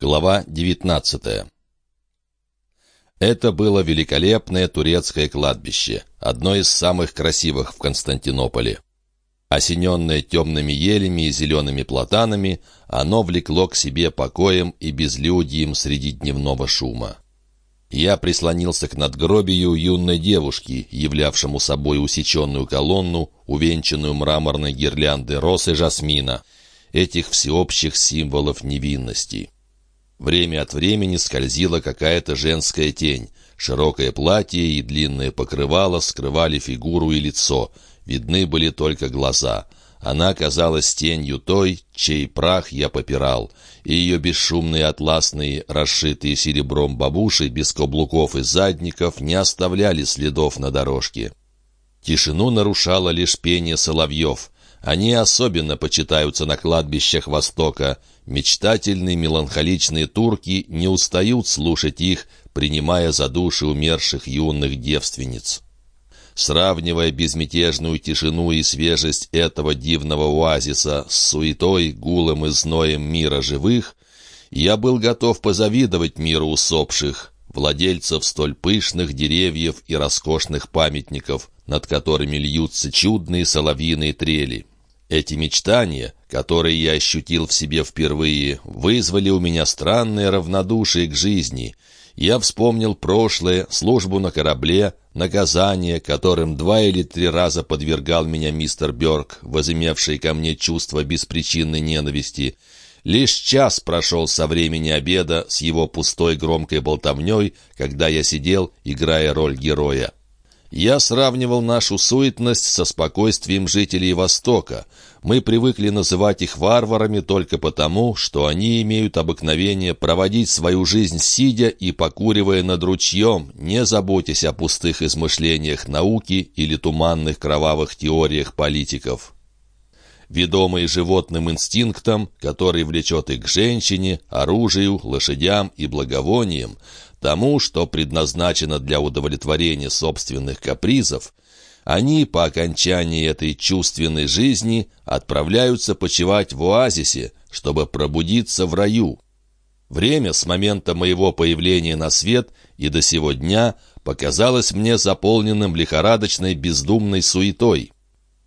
Глава 19 Это было великолепное турецкое кладбище, одно из самых красивых в Константинополе. Осененное темными елями и зелеными платанами, оно влекло к себе покоем и безлюдьем среди дневного шума. Я прислонился к надгробию юной девушки, являвшему собой усеченную колонну, увенчанную мраморной гирляндой роз и жасмина, этих всеобщих символов невинности. Время от времени скользила какая-то женская тень. Широкое платье и длинное покрывало скрывали фигуру и лицо. Видны были только глаза. Она казалась тенью той, чей прах я попирал, и ее бесшумные атласные, расшитые серебром бабуши без каблуков и задников не оставляли следов на дорожке. Тишину нарушало лишь пение соловьев. Они особенно почитаются на кладбищах Востока. Мечтательные меланхоличные турки не устают слушать их, принимая за души умерших юных девственниц. Сравнивая безмятежную тишину и свежесть этого дивного оазиса с суетой, гулом и зноем мира живых, я был готов позавидовать миру усопших, владельцев столь пышных деревьев и роскошных памятников, над которыми льются чудные соловьиные трели. Эти мечтания, которые я ощутил в себе впервые, вызвали у меня странное равнодушие к жизни. Я вспомнил прошлое, службу на корабле, наказание, которым два или три раза подвергал меня мистер Бёрк, возымевший ко мне чувство беспричинной ненависти. Лишь час прошел со времени обеда с его пустой громкой болтовней, когда я сидел, играя роль героя. Я сравнивал нашу суетность со спокойствием жителей Востока. Мы привыкли называть их варварами только потому, что они имеют обыкновение проводить свою жизнь сидя и покуривая над ручьем, не заботясь о пустых измышлениях науки или туманных кровавых теориях политиков. Ведомые животным инстинктом, который влечет их к женщине, оружию, лошадям и благовониям, тому, что предназначено для удовлетворения собственных капризов, они по окончании этой чувственной жизни отправляются почивать в оазисе, чтобы пробудиться в раю. Время с момента моего появления на свет и до сего дня показалось мне заполненным лихорадочной бездумной суетой.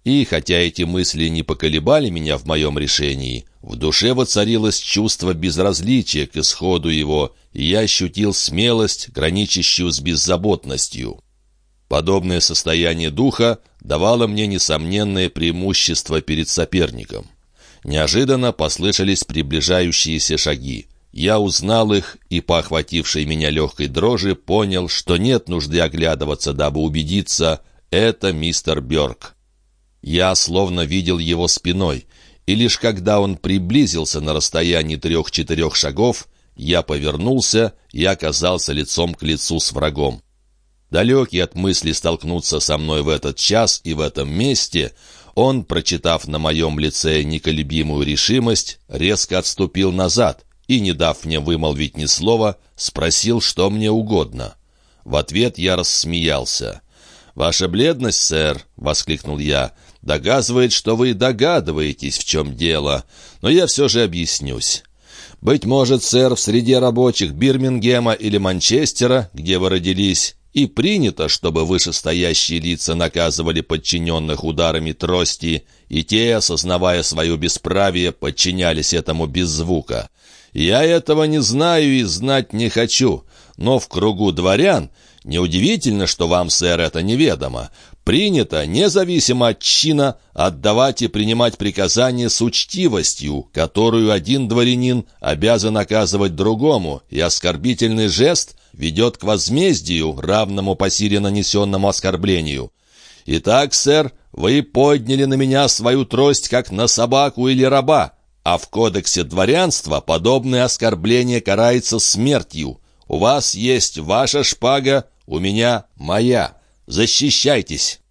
И хотя эти мысли не поколебали меня в моем решении, в душе воцарилось чувство безразличия к исходу его, и я ощутил смелость, граничащую с беззаботностью. Подобное состояние духа давало мне несомненное преимущество перед соперником. Неожиданно послышались приближающиеся шаги. Я узнал их и, по охватившей меня легкой дрожи, понял, что нет нужды оглядываться, дабы убедиться, это мистер Бёрк. Я словно видел его спиной, и лишь когда он приблизился на расстоянии трех-четырех шагов, я повернулся и оказался лицом к лицу с врагом. Далекий от мысли столкнуться со мной в этот час и в этом месте, он, прочитав на моем лице неколебимую решимость, резко отступил назад и, не дав мне вымолвить ни слова, спросил, что мне угодно. В ответ я рассмеялся. «Ваша бледность, сэр!» — воскликнул я доказывает, что вы догадываетесь, в чем дело, но я все же объяснюсь. Быть может, сэр, в среде рабочих Бирмингема или Манчестера, где вы родились, и принято, чтобы вышестоящие лица наказывали подчиненных ударами трости, и те, осознавая свое бесправие, подчинялись этому без звука. Я этого не знаю и знать не хочу, но в кругу дворян неудивительно, что вам, сэр, это неведомо. Принято, независимо от чина, отдавать и принимать приказания с учтивостью, которую один дворянин обязан оказывать другому, и оскорбительный жест ведет к возмездию, равному по силе нанесенному оскорблению. Итак, сэр, вы подняли на меня свою трость, как на собаку или раба, а в кодексе дворянства подобное оскорбление карается смертью. У вас есть ваша шпага, у меня моя». Защищайтесь!»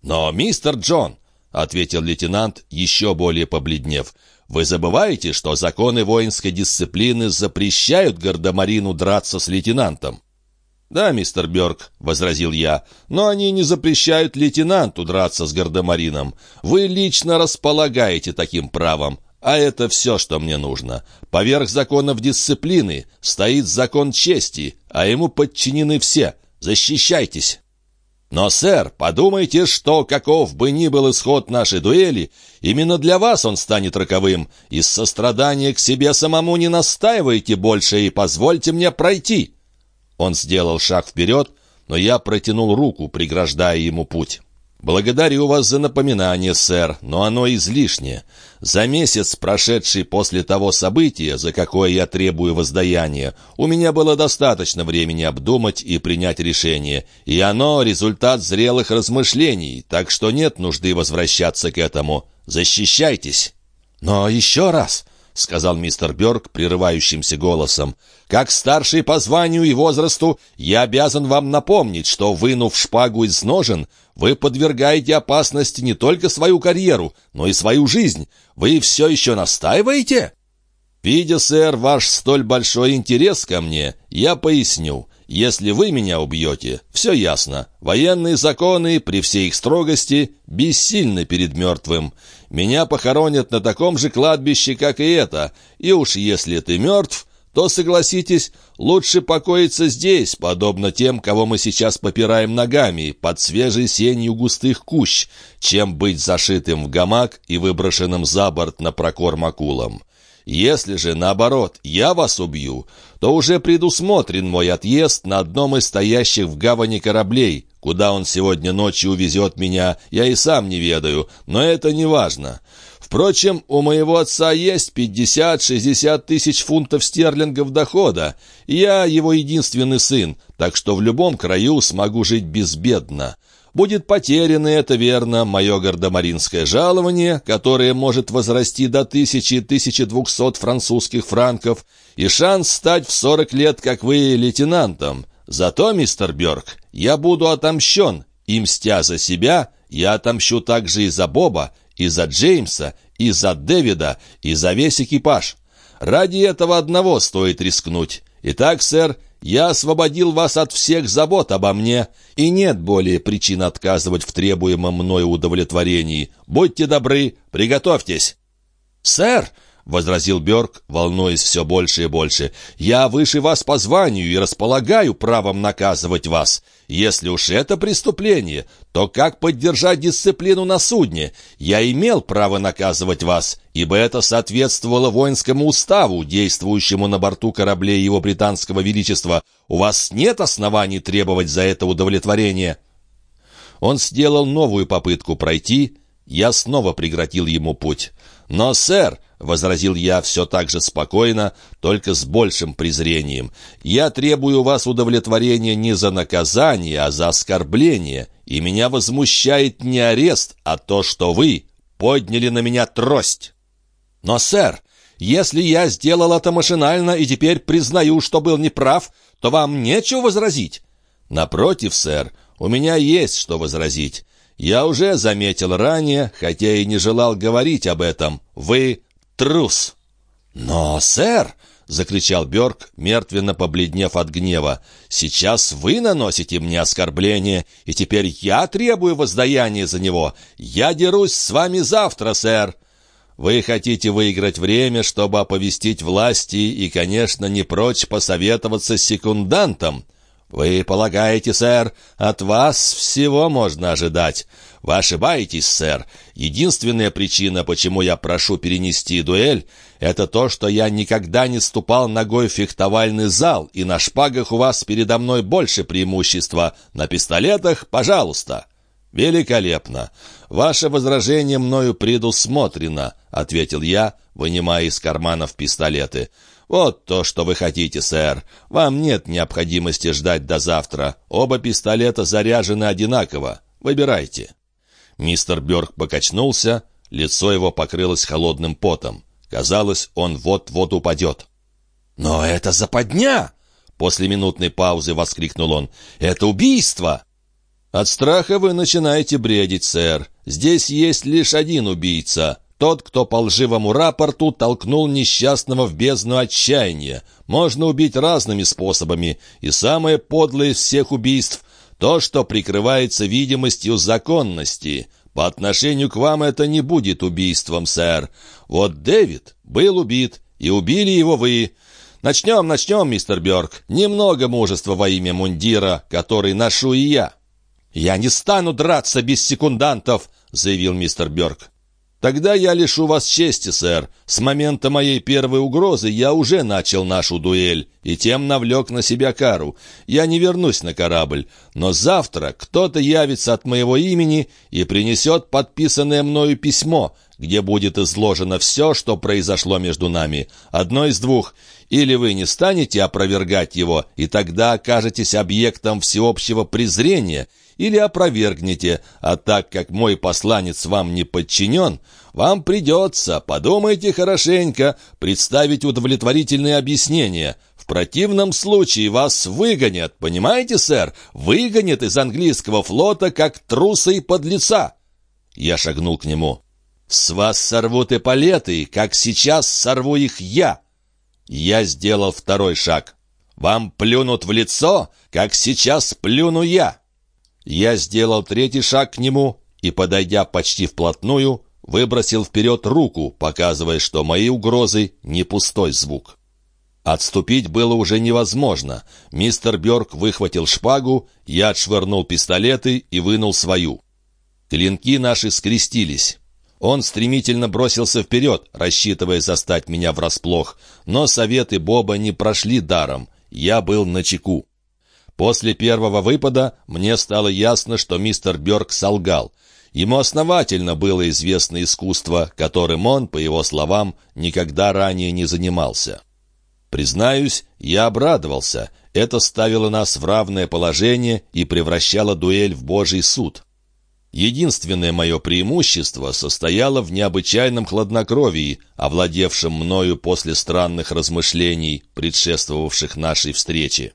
«Но, мистер Джон», — ответил лейтенант, еще более побледнев, «вы забываете, что законы воинской дисциплины запрещают гардемарину драться с лейтенантом?» «Да, мистер Бёрк», — возразил я, — «но они не запрещают лейтенанту драться с гардемарином. Вы лично располагаете таким правом, А это все, что мне нужно. Поверх законов дисциплины стоит закон чести, а ему подчинены все. Защищайтесь!» Но, сэр, подумайте, что, каков бы ни был исход нашей дуэли, именно для вас он станет роковым. Из сострадания к себе самому не настаивайте больше и позвольте мне пройти». Он сделал шаг вперед, но я протянул руку, преграждая ему путь. «Благодарю вас за напоминание, сэр, но оно излишнее. За месяц, прошедший после того события, за какое я требую воздаяния, у меня было достаточно времени обдумать и принять решение, и оно — результат зрелых размышлений, так что нет нужды возвращаться к этому. Защищайтесь!» «Но еще раз!» — сказал мистер Бёрк прерывающимся голосом. «Как старший по званию и возрасту, я обязан вам напомнить, что, вынув шпагу из ножен, вы подвергаете опасности не только свою карьеру, но и свою жизнь. Вы все еще настаиваете?» «Видя, сэр, ваш столь большой интерес ко мне, я поясню. Если вы меня убьете, все ясно. Военные законы, при всей их строгости, бессильны перед мертвым. Меня похоронят на таком же кладбище, как и это. И уж если ты мертв, то, согласитесь, лучше покоиться здесь, подобно тем, кого мы сейчас попираем ногами, под свежей сенью густых кущ, чем быть зашитым в гамак и выброшенным за борт на прокорм акулам. Если же, наоборот, я вас убью, то уже предусмотрен мой отъезд на одном из стоящих в гавани кораблей. Куда он сегодня ночью увезет меня, я и сам не ведаю, но это не важно. Впрочем, у моего отца есть 50-60 тысяч фунтов стерлингов дохода. Я его единственный сын, так что в любом краю смогу жить безбедно будет потеряно, это верно, мое гардемаринское жалование, которое может возрасти до тысячи-тысячи двухсот французских франков, и шанс стать в сорок лет, как вы, лейтенантом. Зато, мистер Бёрк, я буду отомщен, и, мстя за себя, я отомщу также и за Боба, и за Джеймса, и за Дэвида, и за весь экипаж. Ради этого одного стоит рискнуть. Итак, сэр, я освободил вас от всех забот обо мне, и нет более причин отказывать в требуемом мною удовлетворении. Будьте добры, приготовьтесь». «Сэр!» — возразил Бёрк, волнуясь все больше и больше. «Я выше вас по званию и располагаю правом наказывать вас. Если уж это преступление, то как поддержать дисциплину на судне? Я имел право наказывать вас, ибо это соответствовало воинскому уставу, действующему на борту кораблей его британского величества. У вас нет оснований требовать за это удовлетворение». Он сделал новую попытку пройти, я снова преградил ему путь. «Но, сэр!» — возразил я все так же спокойно, только с большим презрением. «Я требую у вас удовлетворения не за наказание, а за оскорбление, и меня возмущает не арест, а то, что вы подняли на меня трость». «Но, сэр, если я сделал это машинально и теперь признаю, что был неправ, то вам нечего возразить». «Напротив, сэр, у меня есть что возразить. Я уже заметил ранее, хотя и не желал говорить об этом. Вы трус!» «Но, сэр!» — закричал Бёрк, мертвенно побледнев от гнева. «Сейчас вы наносите мне оскорбление, и теперь я требую воздаяния за него. Я дерусь с вами завтра, сэр!» Вы хотите выиграть время, чтобы оповестить власти и, конечно, не прочь посоветоваться с секундантом. «Вы полагаете, сэр, от вас всего можно ожидать. Вы ошибаетесь, сэр. Единственная причина, почему я прошу перенести дуэль, это то, что я никогда не ступал ногой в фехтовальный зал, и на шпагах у вас передо мной больше преимущества. На пистолетах — пожалуйста». «Великолепно! Ваше возражение мною предусмотрено», — ответил я, вынимая из карманов пистолеты. «Вот то, что вы хотите, сэр. Вам нет необходимости ждать до завтра. Оба пистолета заряжены одинаково. Выбирайте». Мистер Бёрк покачнулся, лицо его покрылось холодным потом. Казалось, он вот-вот упадет. «Но это западня!» После минутной паузы воскликнул он. «Это убийство!» «От страха вы начинаете бредить, сэр. Здесь есть лишь один убийца. Тот, кто по лживому рапорту толкнул несчастного в бездну отчаяния. Можно убить разными способами, и самое подлое из всех убийств — то, что прикрывается видимостью законности. По отношению к вам это не будет убийством, сэр. Вот Дэвид был убит, и убили его вы. Начнем, начнем, мистер Бёрк. Немного мужества во имя мундира, который ношу и я». «Я не стану драться без секундантов», — заявил мистер Бёрк. «Тогда я лишу вас чести, сэр. С момента моей первой угрозы я уже начал нашу дуэль, и тем навлек на себя кару. Я не вернусь на корабль, но завтра кто-то явится от моего имени и принесет подписанное мною письмо, где будет изложено все, что произошло между нами. Одно из двух. Или вы не станете опровергать его, и тогда окажетесь объектом всеобщего презрения, или опровергнете, а так как мой посланец вам не подчинен, вам придется, подумайте хорошенько, представить удовлетворительные объяснения. В противном случае вас выгонят, понимаете, сэр? Выгонят из английского флота, как труса и подлеца. Я шагнул к нему. «С вас сорвут эполеты, как сейчас сорву их я!» Я сделал второй шаг. «Вам плюнут в лицо, как сейчас плюну я!» Я сделал третий шаг к нему и, подойдя почти вплотную, выбросил вперед руку, показывая, что мои угрозы не пустой звук. Отступить было уже невозможно. Мистер Бёрк выхватил шпагу, я отшвырнул пистолеты и вынул свою. Клинки наши скрестились. Он стремительно бросился вперед, рассчитывая застать меня врасплох, но советы Боба не прошли даром. Я был на чеку. После первого выпада мне стало ясно, что мистер Бёрк солгал. Ему основательно было известно искусство, которым он, по его словам, никогда ранее не занимался. Признаюсь, я обрадовался. Это ставило нас в равное положение и превращало дуэль в божий суд. Единственное мое преимущество состояло в необычайном хладнокровии, овладевшем мною после странных размышлений, предшествовавших нашей встрече.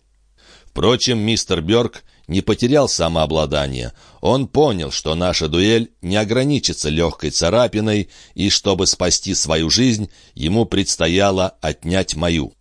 Впрочем, мистер Бёрк не потерял самообладание. Он понял, что наша дуэль не ограничится легкой царапиной, и чтобы спасти свою жизнь, ему предстояло отнять мою.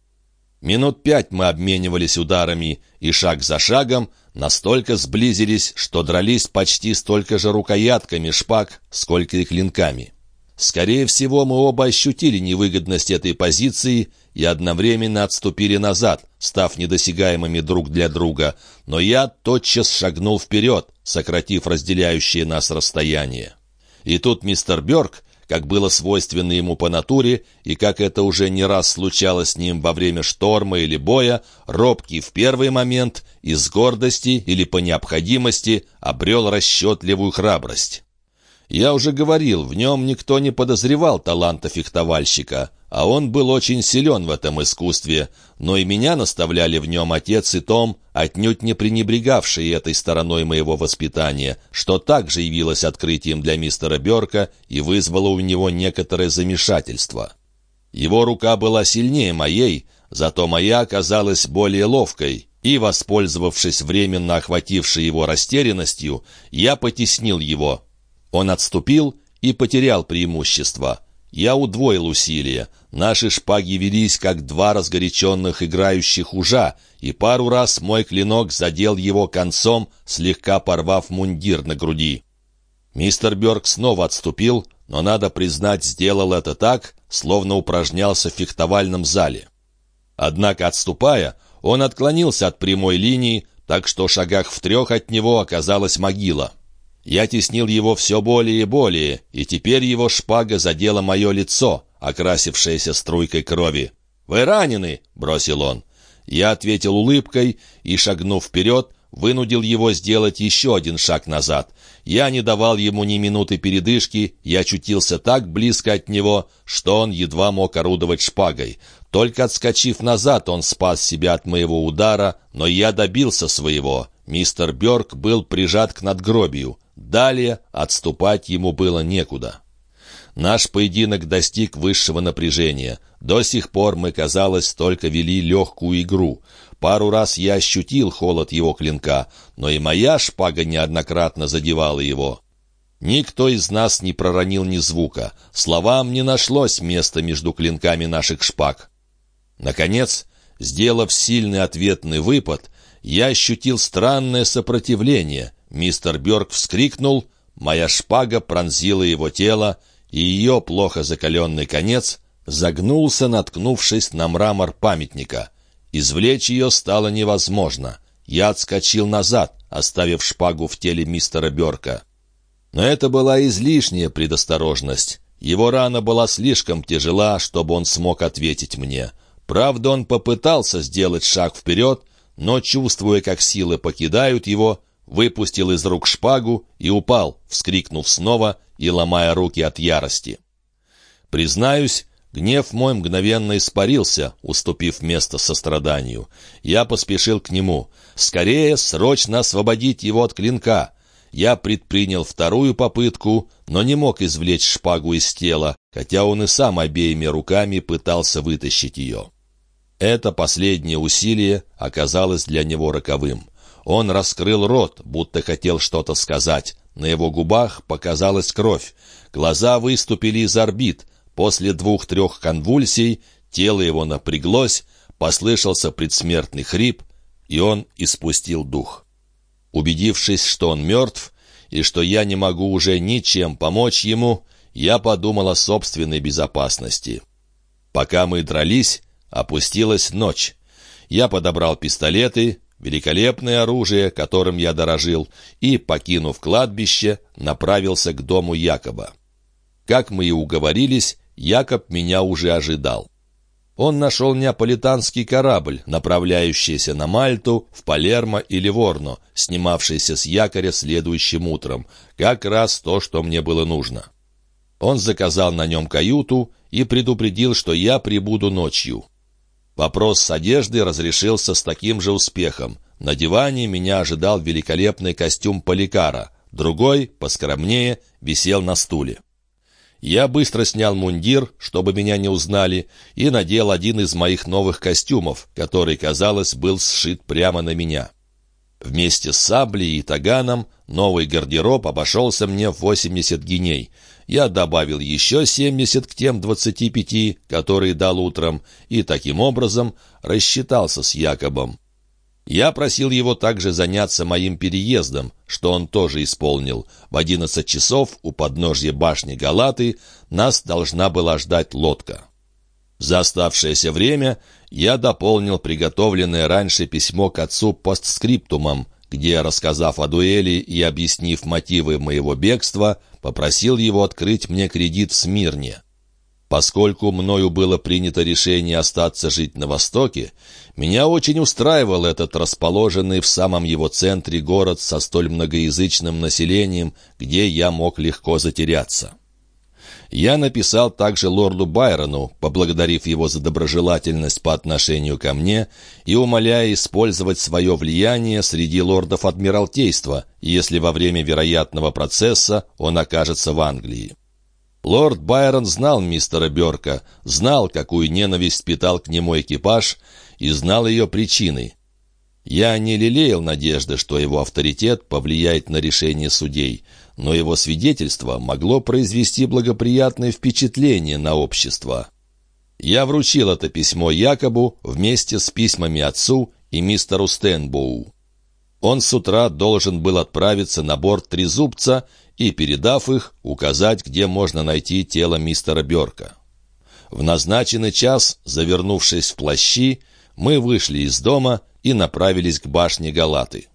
Минут пять мы обменивались ударами, и шаг за шагом настолько сблизились, что дрались почти столько же рукоятками шпаг, сколько и клинками. Скорее всего, мы оба ощутили невыгодность этой позиции и одновременно отступили назад, став недосягаемыми друг для друга, но я тотчас шагнул вперед, сократив разделяющее нас расстояние. И тут мистер Бёрк, как было свойственно ему по натуре, и как это уже не раз случалось с ним во время шторма или боя, робкий в первый момент, из гордости или по необходимости, обрел расчетливую храбрость. Я уже говорил, в нем никто не подозревал таланта фехтовальщика, а он был очень силен в этом искусстве, но и меня наставляли в нем отец и Том, отнюдь не пренебрегавшие этой стороной моего воспитания, что также явилось открытием для мистера Берка и вызвало у него некоторое замешательство. Его рука была сильнее моей, зато моя оказалась более ловкой, и, воспользовавшись временно охватившей его растерянностью, я потеснил его, он отступил и потерял преимущество. Я удвоил усилия. Наши шпаги велись, как два разгоряченных играющих ужа, и пару раз мой клинок задел его концом, слегка порвав мундир на груди. Мистер Бёрк снова отступил, но, надо признать, сделал это так, словно упражнялся в фехтовальном зале. Однако, отступая, он отклонился от прямой линии, так что шагах в трех от него оказалась могила. Я теснил его все более и более, и теперь его шпага задела мое лицо, окрасившееся струйкой крови. «Вы ранены!» — бросил он. Я ответил улыбкой и, шагнув вперед, вынудил его сделать еще один шаг назад. Я не давал ему ни минуты передышки, я очутился так близко от него, что он едва мог орудовать шпагой. Только отскочив назад, он спас себя от моего удара, но я добился своего. Мистер Бёрк был прижат к надгробию. Далее отступать ему было некуда. Наш поединок достиг высшего напряжения. До сих пор мы, казалось, только вели легкую игру. Пару раз я ощутил холод его клинка, но и моя шпага неоднократно задевала его. Никто из нас не проронил ни звука. Словам не нашлось места между клинками наших шпаг. Наконец, сделав сильный ответный выпад, я ощутил странное сопротивление. Мистер Бёрк вскрикнул, моя шпага пронзила его тело, и ее плохо закаленный конец загнулся, наткнувшись на мрамор памятника. Извлечь ее стало невозможно. Я отскочил назад, оставив шпагу в теле мистера Берка. Но это была излишняя предосторожность. Его рана была слишком тяжела, чтобы он смог ответить мне. Правда, он попытался сделать шаг вперед, но, чувствуя, как силы покидают его, выпустил из рук шпагу и упал, вскрикнув снова и ломая руки от ярости. Признаюсь, гнев мой мгновенно испарился, уступив место состраданию. Я поспешил к нему. «Скорее, срочно освободить его от клинка!» Я предпринял вторую попытку, но не мог извлечь шпагу из тела, хотя он и сам обеими руками пытался вытащить ее. Это последнее усилие оказалось для него роковым. Он раскрыл рот, будто хотел что-то сказать. На его губах показалась кровь. Глаза выступили из орбит. После двух-трех конвульсий тело его напряглось, послышался предсмертный хрип, и он испустил дух. Убедившись, что он мертв, и что я не могу уже ничем помочь ему, я подумал о собственной безопасности. Пока мы дрались, Опустилась ночь. Я подобрал пистолеты, великолепное оружие, которым я дорожил, и, покинув кладбище, направился к дому Якоба. Как мы и уговорились, Якоб меня уже ожидал. Он нашел неаполитанский корабль, направляющийся на Мальту, в Палермо или Ворно, снимавшийся с якоря следующим утром. Как раз то, что мне было нужно. Он заказал на нем каюту и предупредил, что я прибуду ночью. Вопрос с одеждой разрешился с таким же успехом. На диване меня ожидал великолепный костюм поликара, другой, поскромнее, висел на стуле. Я быстро снял мундир, чтобы меня не узнали, и надел один из моих новых костюмов, который, казалось, был сшит прямо на меня. Вместе с саблей и таганом новый гардероб обошелся мне в 80 гиней. Я добавил еще 70 к тем 25, которые дал утром, и таким образом рассчитался с Якобом. Я просил его также заняться моим переездом, что он тоже исполнил. В одиннадцать часов у подножья башни Галаты нас должна была ждать лодка. За оставшееся время я дополнил приготовленное раньше письмо к отцу постскриптумом, где, рассказав о дуэли и объяснив мотивы моего бегства, попросил его открыть мне кредит в Смирне. Поскольку мною было принято решение остаться жить на Востоке, меня очень устраивал этот расположенный в самом его центре город со столь многоязычным населением, где я мог легко затеряться. Я написал также лорду Байрону, поблагодарив его за доброжелательность по отношению ко мне и умоляя использовать свое влияние среди лордов Адмиралтейства, если во время вероятного процесса он окажется в Англии. Лорд Байрон знал мистера Берка, знал, какую ненависть питал к нему экипаж, и знал ее причины. Я не лелеял надежды, что его авторитет повлияет на решение судей — но его свидетельство могло произвести благоприятное впечатление на общество. Я вручил это письмо Якобу вместе с письмами отцу и мистеру Стенбоу. Он с утра должен был отправиться на борт Трезубца и, передав их, указать, где можно найти тело мистера Берка. В назначенный час, завернувшись в плащи, мы вышли из дома и направились к башне Галаты.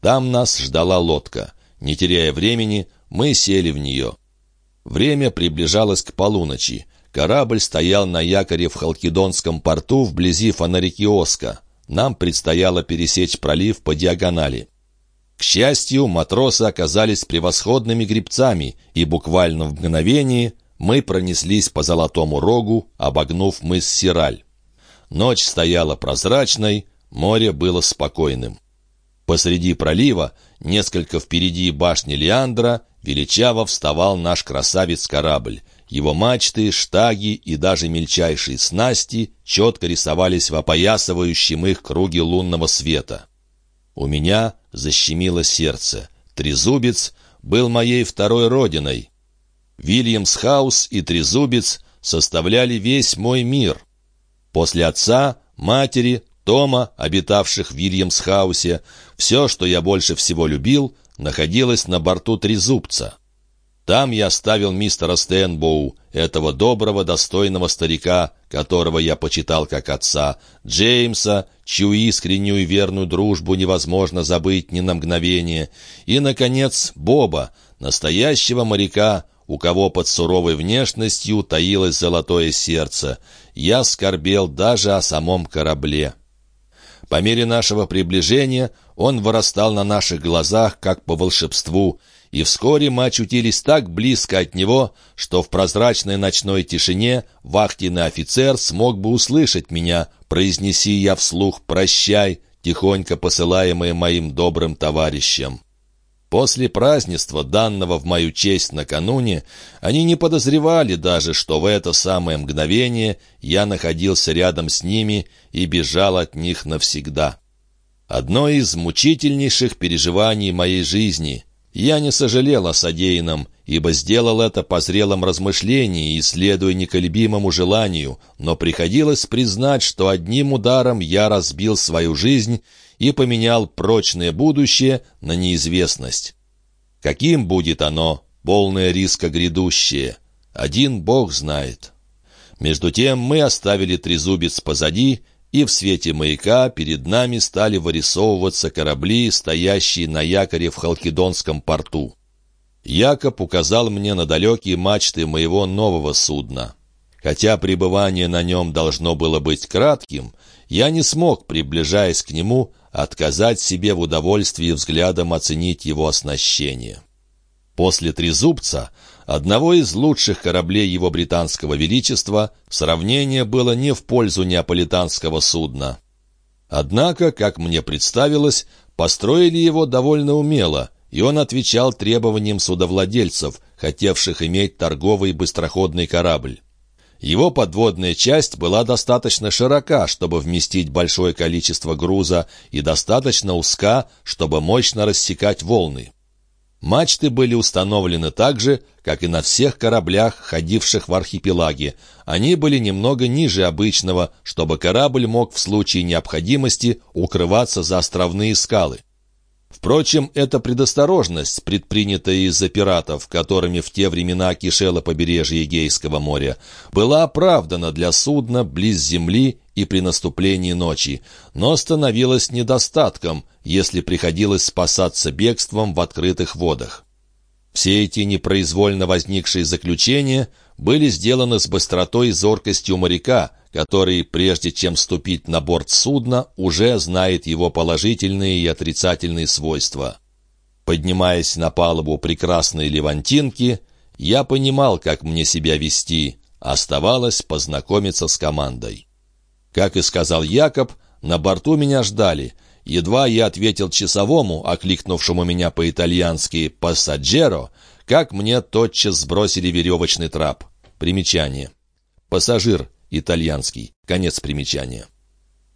Там нас ждала лодка — не теряя времени, мы сели в нее. Время приближалось к полуночи. Корабль стоял на якоре в Халкидонском порту вблизи Фонарикиоска. Нам предстояло пересечь пролив по диагонали. К счастью, матросы оказались превосходными гребцами, и буквально в мгновение мы пронеслись по Золотому Рогу, обогнув мыс Сираль. Ночь стояла прозрачной, море было спокойным. Посреди пролива, несколько впереди башни Леандра, величаво вставал наш красавец-корабль. Его мачты, штаги и даже мельчайшие снасти четко рисовались в опоясывающем их круге лунного света. У меня защемило сердце. Трезубец был моей второй родиной. Вильямсхаус и Трезубец составляли весь мой мир. После отца, матери, Тома, обитавших в Вильямсхаусе, все, что я больше всего любил, находилось на борту Трезубца. Там я оставил мистера Стэнбоу, этого доброго, достойного старика, которого я почитал как отца, Джеймса, чью искреннюю и верную дружбу невозможно забыть ни на мгновение, и, наконец, Боба, настоящего моряка, у кого под суровой внешностью таилось золотое сердце. Я скорбел даже о самом корабле. По мере нашего приближения он вырастал на наших глазах, как по волшебству, и вскоре мы очутились так близко от него, что в прозрачной ночной тишине вахтенный офицер смог бы услышать меня, произнеси я вслух «прощай», тихонько посылаемое моим добрым товарищам. После празднества, данного в мою честь накануне, они не подозревали даже, что в это самое мгновение я находился рядом с ними и бежал от них навсегда. Одно из мучительнейших переживаний моей жизни — я не сожалел о содеянном, ибо сделал это по зрелом размышлении и следуя неколебимому желанию, но приходилось признать, что одним ударом я разбил свою жизнь и поменял прочное будущее на неизвестность. Каким будет оно, полное риска грядущее? Один Бог знает. Между тем мы оставили трезубец позади и в свете маяка перед нами стали вырисовываться корабли, стоящие на якоре в Халкидонском порту. Якоб указал мне на далекие мачты моего нового судна. Хотя пребывание на нем должно было быть кратким, я не смог, приближаясь к нему, отказать себе в удовольствии взглядом оценить его оснащение. После «Трезубца» одного из лучших кораблей его британского величества, сравнение было не в пользу неаполитанского судна. Однако, как мне представилось, построили его довольно умело, и он отвечал требованиям судовладельцев, хотевших иметь торговый быстроходный корабль. Его подводная часть была достаточно широка, чтобы вместить большое количество груза, и достаточно узка, чтобы мощно рассекать волны. Мачты были установлены так же, как и на всех кораблях, ходивших в архипелаге. Они были немного ниже обычного, чтобы корабль мог в случае необходимости укрываться за островные скалы. Впрочем, эта предосторожность, предпринятая из-за пиратов, которыми в те времена кишело побережье Егейского моря, была оправдана для судна близ земли и при наступлении ночи, но становилась недостатком, если приходилось спасаться бегством в открытых водах. Все эти непроизвольно возникшие заключения были сделаны с быстротой и зоркостью моряка, который, прежде чем ступить на борт судна, уже знает его положительные и отрицательные свойства. Поднимаясь на палубу прекрасной левантинки, я понимал, как мне себя вести, оставалось познакомиться с командой. Как и сказал Якоб, на борту меня ждали. Едва я ответил часовому, окликнувшему меня по-итальянски «пассаджеро», как мне тотчас сбросили веревочный трап. Примечание. Пассажир, итальянский. Конец примечания.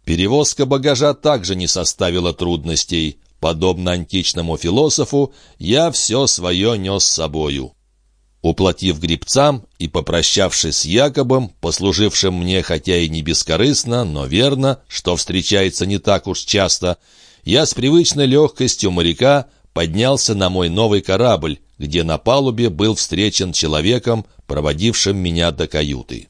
Перевозка багажа также не составила трудностей. Подобно античному философу, я все свое нес с собою. Уплатив грибцам и попрощавшись с Якобом, послужившим мне хотя и не бескорыстно, но верно, что встречается не так уж часто, я с привычной легкостью моряка поднялся на мой новый корабль, где на палубе был встречен человеком, проводившим меня до каюты.